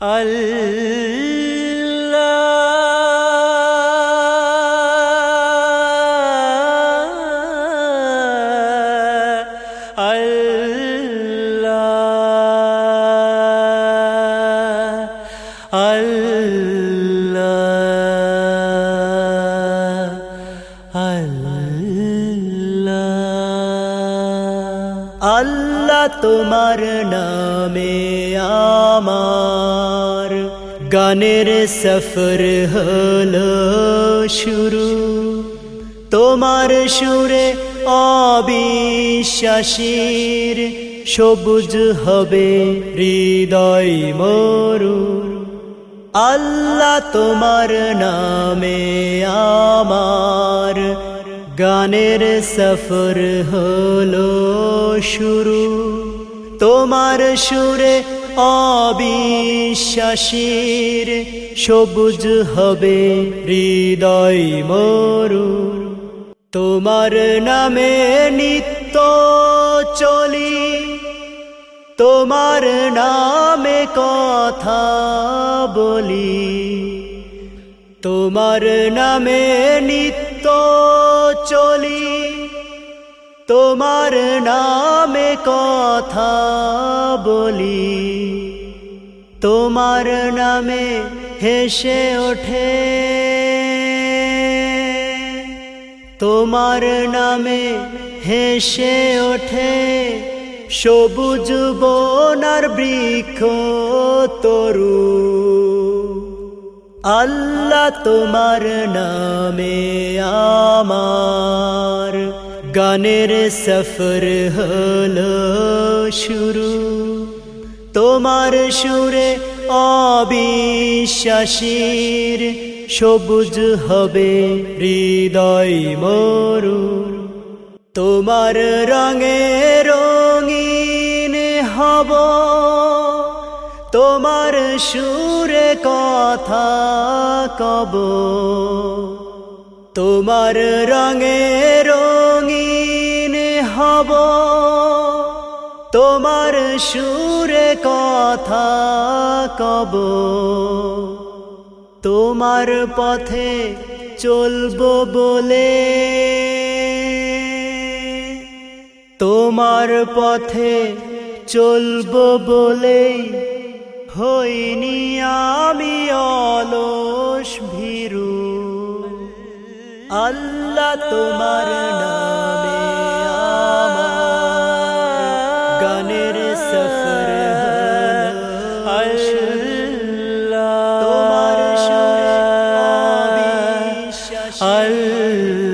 আল্লাহ আল্লাহ আল্লাহ আল্লাহ তোমার নামে আমার। গানের সফর হলো শুরু। তোমার সুরে অবিশ্বাসীর, সবুজ হবে হৃদয় মরু। আল্লাহ তোমার নামে আমার গানের সফর হলো শুরু। তোমার সুরে অবিশ্বাসীর সবুজ হবে হৃদয় মরু। তোমার নামে নিত্য চলি। তোমার নামে কথা বলি। তোমার নামে নিত্য চলি, তোমার নামে কথা বলি। তোমার নামে হেসে ওঠে। তোমার নামে হেসে ওঠে। সবুজ বনার বৃক্ষ তরু। আল্লাহ তোমার নামে আমার। গানের সফর হলো শুরু। তোমার সুরে অবিশ্বাসীর, সবুজ হবে হৃদয় মরু। তোমার রঙে রঙিন হব। সুরে কথা কব। তোমার রঙে রঙিন হব। তোমার সুরে কথা কব। তোমার পথে চলবো বলে। তোমার পথে চলবো বলেই হইনি আমি অলস ভিরু। আল্লাহ তোমার নামে গানের সফর আল্লাহ তোমার আল্লাহ